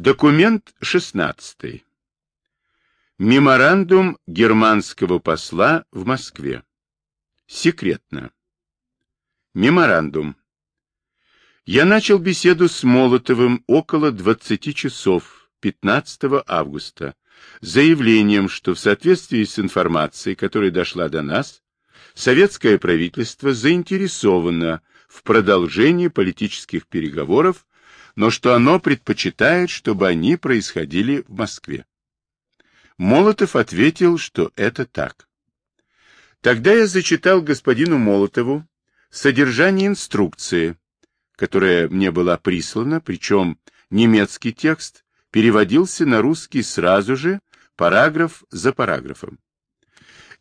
Документ 16. Меморандум германского посла в Москве. Секретно. Меморандум. Я начал беседу с Молотовым около 20 часов 15 августа заявлением, что в соответствии с информацией, которая дошла до нас, советское правительство заинтересовано в продолжении политических переговоров но что оно предпочитает, чтобы они происходили в Москве. Молотов ответил, что это так. Тогда я зачитал господину Молотову содержание инструкции, которая мне была прислана, причем немецкий текст переводился на русский сразу же, параграф за параграфом.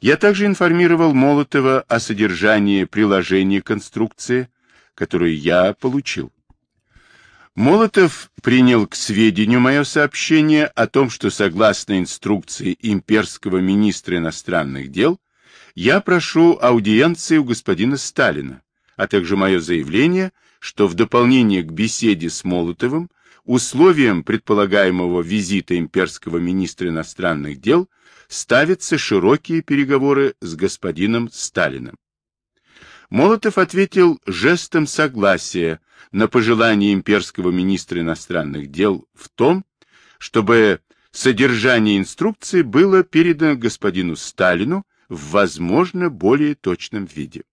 Я также информировал Молотова о содержании приложения к инструкции, которую я получил. Молотов принял к сведению мое сообщение о том, что согласно инструкции имперского министра иностранных дел, я прошу аудиенции у господина Сталина, а также мое заявление, что в дополнение к беседе с Молотовым условием предполагаемого визита имперского министра иностранных дел ставятся широкие переговоры с господином Сталиным. Молотов ответил жестом согласия на пожелание имперского министра иностранных дел в том, чтобы содержание инструкции было передано господину Сталину в, возможно, более точном виде.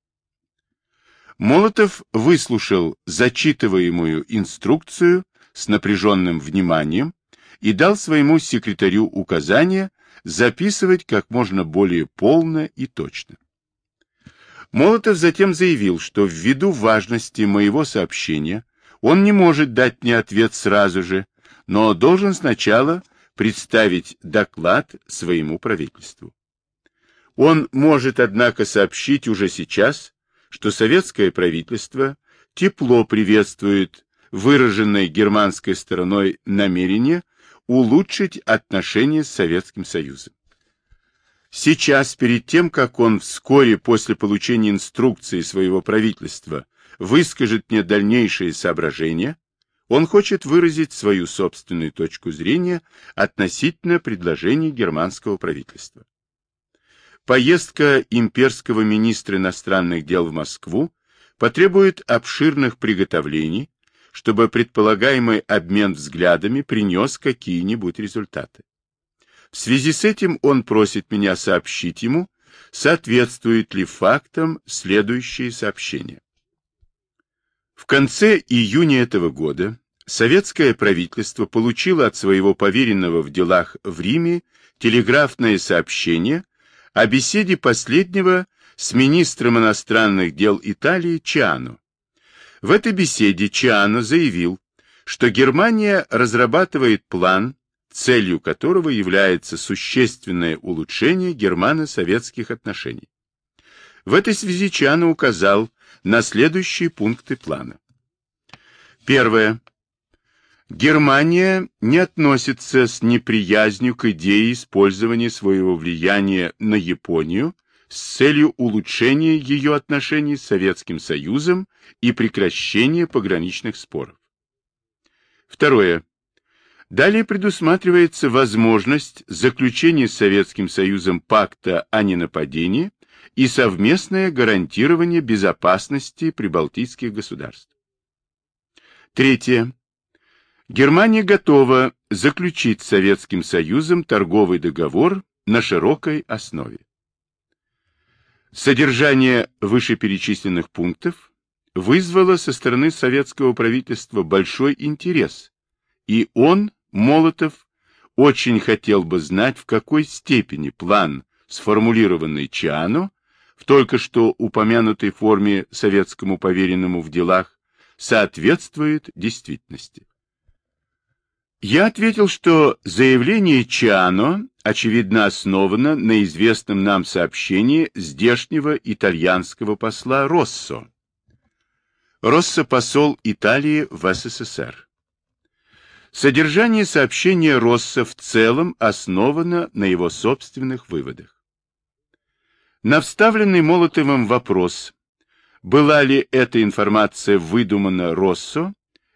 Молотов выслушал зачитываемую инструкцию с напряженным вниманием и дал своему секретарю указание записывать как можно более полно и точно. Молотов затем заявил, что ввиду важности моего сообщения он не может дать мне ответ сразу же, но должен сначала представить доклад своему правительству. Он может, однако, сообщить уже сейчас, что советское правительство тепло приветствует выраженное германской стороной намерение улучшить отношения с Советским Союзом. Сейчас, перед тем, как он вскоре после получения инструкции своего правительства выскажет мне дальнейшие соображения, он хочет выразить свою собственную точку зрения относительно предложений германского правительства. Поездка имперского министра иностранных дел в Москву потребует обширных приготовлений, чтобы предполагаемый обмен взглядами принес какие-нибудь результаты. В связи с этим он просит меня сообщить ему, соответствует ли фактам следующие сообщения. В конце июня этого года советское правительство получило от своего поверенного в делах в Риме телеграфное сообщение о беседе последнего с министром иностранных дел Италии Чиано. В этой беседе Чиано заявил, что Германия разрабатывает план целью которого является существенное улучшение германо-советских отношений. В этой связи Чана указал на следующие пункты плана. Первое. Германия не относится с неприязнью к идее использования своего влияния на Японию с целью улучшения ее отношений с Советским Союзом и прекращения пограничных споров. Второе. Далее предусматривается возможность заключения с Советским Союзом пакта о ненападении и совместное гарантирование безопасности прибалтийских государств. Третье. Германия готова заключить с Советским Союзом торговый договор на широкой основе. Содержание вышеперечисленных пунктов вызвало со стороны советского правительства большой интерес, и он Молотов очень хотел бы знать, в какой степени план, сформулированный Чиано, в только что упомянутой форме советскому поверенному в делах, соответствует действительности. Я ответил, что заявление Чиано, очевидно, основано на известном нам сообщении здешнего итальянского посла Россо. Россо – посол Италии в СССР. Содержание сообщения Росса в целом основано на его собственных выводах. На вставленный Молотовым вопрос, была ли эта информация выдумана Россо,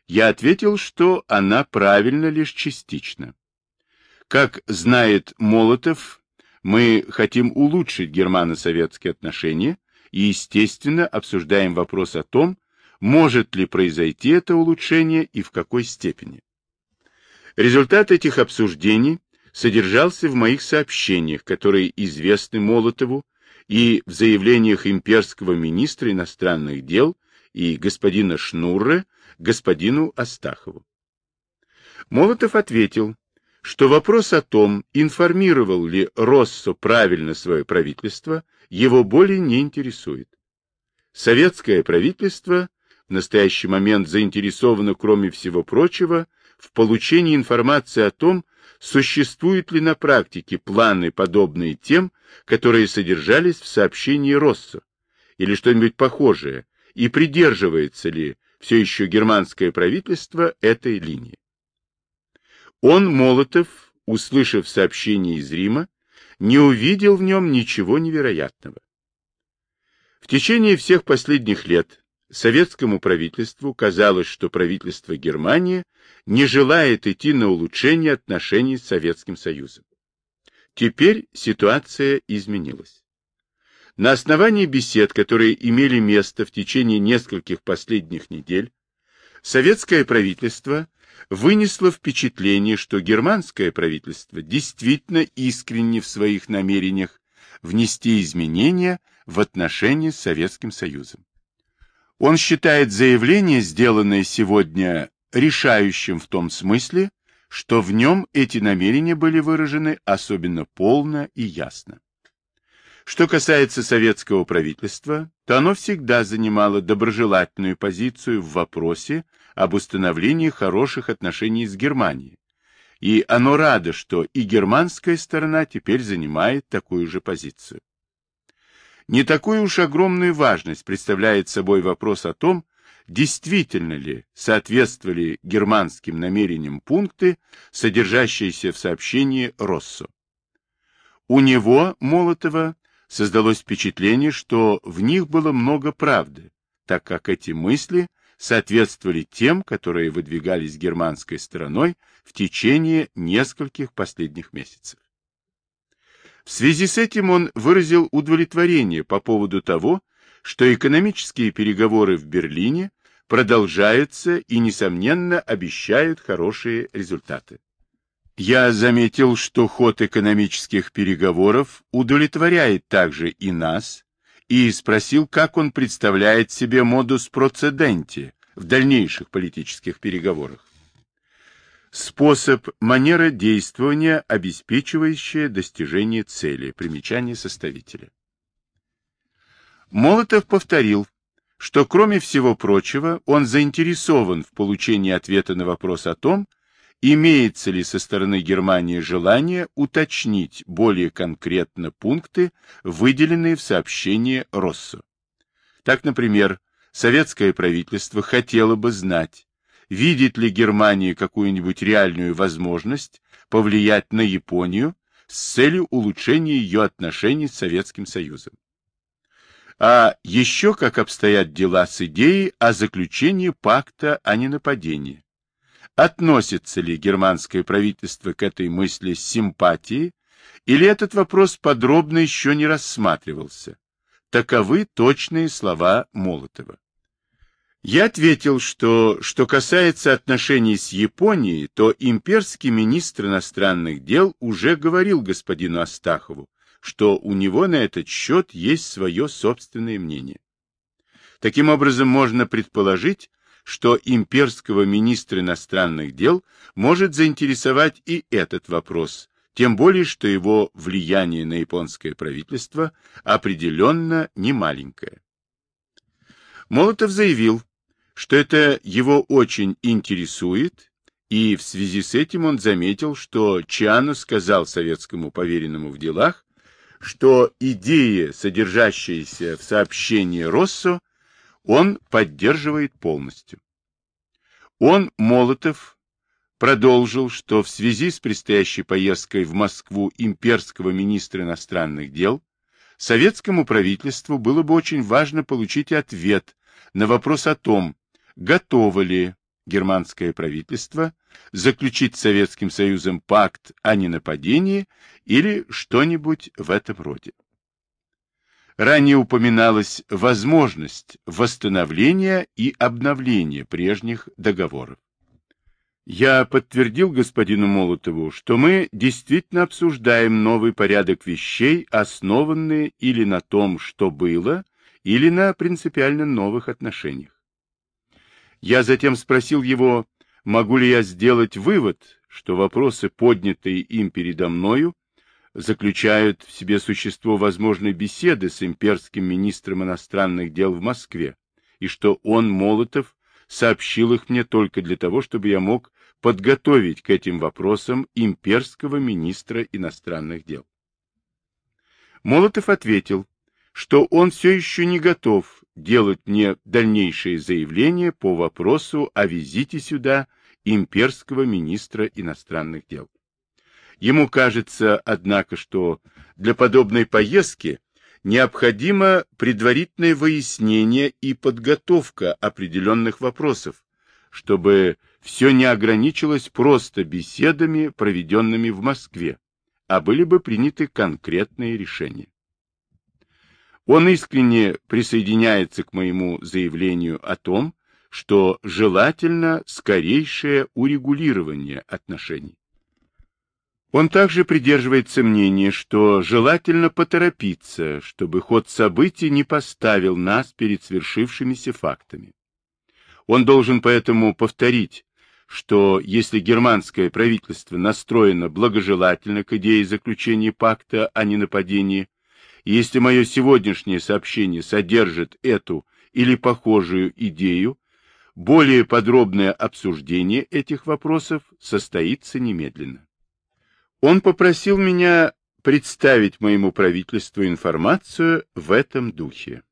Я ответил, что она правильна лишь частично. Как знает Молотов, мы хотим улучшить германо-советские отношения и, естественно, обсуждаем вопрос о том, может ли произойти это улучшение и в какой степени. Результат этих обсуждений содержался в моих сообщениях, которые известны Молотову, и в заявлениях имперского министра иностранных дел и господина Шнурре господину Астахову. Молотов ответил, что вопрос о том, информировал ли Россо правильно свое правительство, его более не интересует. Советское правительство в настоящий момент заинтересовано, кроме всего прочего, в получении информации о том, существуют ли на практике планы, подобные тем, которые содержались в сообщении Россо, или что-нибудь похожее, и придерживается ли все еще германское правительство этой линии. Он, Молотов, услышав сообщение из Рима, не увидел в нем ничего невероятного. В течение всех последних лет советскому правительству казалось, что правительство Германии не желает идти на улучшение отношений с Советским Союзом. Теперь ситуация изменилась. На основании бесед, которые имели место в течение нескольких последних недель, советское правительство вынесло впечатление, что германское правительство действительно искренне в своих намерениях внести изменения в отношения с Советским Союзом. Он считает заявление, сделанное сегодня, решающим в том смысле, что в нем эти намерения были выражены особенно полно и ясно. Что касается советского правительства, то оно всегда занимало доброжелательную позицию в вопросе об установлении хороших отношений с Германией, и оно радо, что и германская сторона теперь занимает такую же позицию. Не такую уж огромную важность представляет собой вопрос о том, действительно ли соответствовали германским намерениям пункты, содержащиеся в сообщении Россо. У него, Молотова, создалось впечатление, что в них было много правды, так как эти мысли соответствовали тем, которые выдвигались германской стороной в течение нескольких последних месяцев. В связи с этим он выразил удовлетворение по поводу того, что экономические переговоры в Берлине продолжаются и, несомненно, обещают хорошие результаты. Я заметил, что ход экономических переговоров удовлетворяет также и нас, и спросил, как он представляет себе модус процеденти в дальнейших политических переговорах. Способ, манера действования, обеспечивающая достижение цели. Примечание составителя. Молотов повторил, что, кроме всего прочего, он заинтересован в получении ответа на вопрос о том, имеется ли со стороны Германии желание уточнить более конкретно пункты, выделенные в сообщении Россо. Так, например, советское правительство хотело бы знать, видит ли Германия какую-нибудь реальную возможность повлиять на Японию с целью улучшения ее отношений с Советским Союзом. А еще как обстоят дела с идеей о заключении пакта о ненападении относится ли германское правительство к этой мысли с симпатией, или этот вопрос подробно еще не рассматривался. Таковы точные слова Молотова. Я ответил, что, что касается отношений с Японией, то имперский министр иностранных дел уже говорил господину Астахову, что у него на этот счет есть свое собственное мнение. Таким образом, можно предположить, что имперского министра иностранных дел может заинтересовать и этот вопрос, тем более, что его влияние на японское правительство определенно не маленькое. Молотов заявил, что это его очень интересует, и в связи с этим он заметил, что Чиано сказал советскому поверенному в делах, что идея, содержащаяся в сообщении Россо, он поддерживает полностью. Он, Молотов, продолжил, что в связи с предстоящей поездкой в Москву имперского министра иностранных дел советскому правительству было бы очень важно получить ответ на вопрос о том, готова ли германское правительство заключить с Советским Союзом пакт о ненападении или что-нибудь в этом роде. Ранее упоминалась возможность восстановления и обновления прежних договоров. Я подтвердил господину Молотову, что мы действительно обсуждаем новый порядок вещей, основанный или на том, что было, или на принципиально новых отношениях. Я затем спросил его, могу ли я сделать вывод, что вопросы, поднятые им передо мною, заключают в себе существо возможной беседы с имперским министром иностранных дел в Москве, и что он, Молотов, сообщил их мне только для того, чтобы я мог подготовить к этим вопросам имперского министра иностранных дел. Молотов ответил, что он все еще не готов делать мне дальнейшие заявления по вопросу о визите сюда имперского министра иностранных дел. Ему кажется, однако, что для подобной поездки необходимо предварительное выяснение и подготовка определенных вопросов, чтобы все не ограничилось просто беседами, проведенными в Москве, а были бы приняты конкретные решения. Он искренне присоединяется к моему заявлению о том, что желательно скорейшее урегулирование отношений. Он также придерживается мнения, что желательно поторопиться, чтобы ход событий не поставил нас перед свершившимися фактами. Он должен поэтому повторить, что если германское правительство настроено благожелательно к идее заключения пакта о ненападении, если мое сегодняшнее сообщение содержит эту или похожую идею, более подробное обсуждение этих вопросов состоится немедленно. Он попросил меня представить моему правительству информацию в этом духе.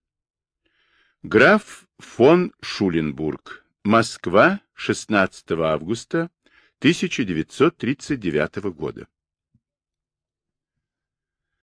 Граф фон Шуленбург, Москва, 16 августа 1939 года.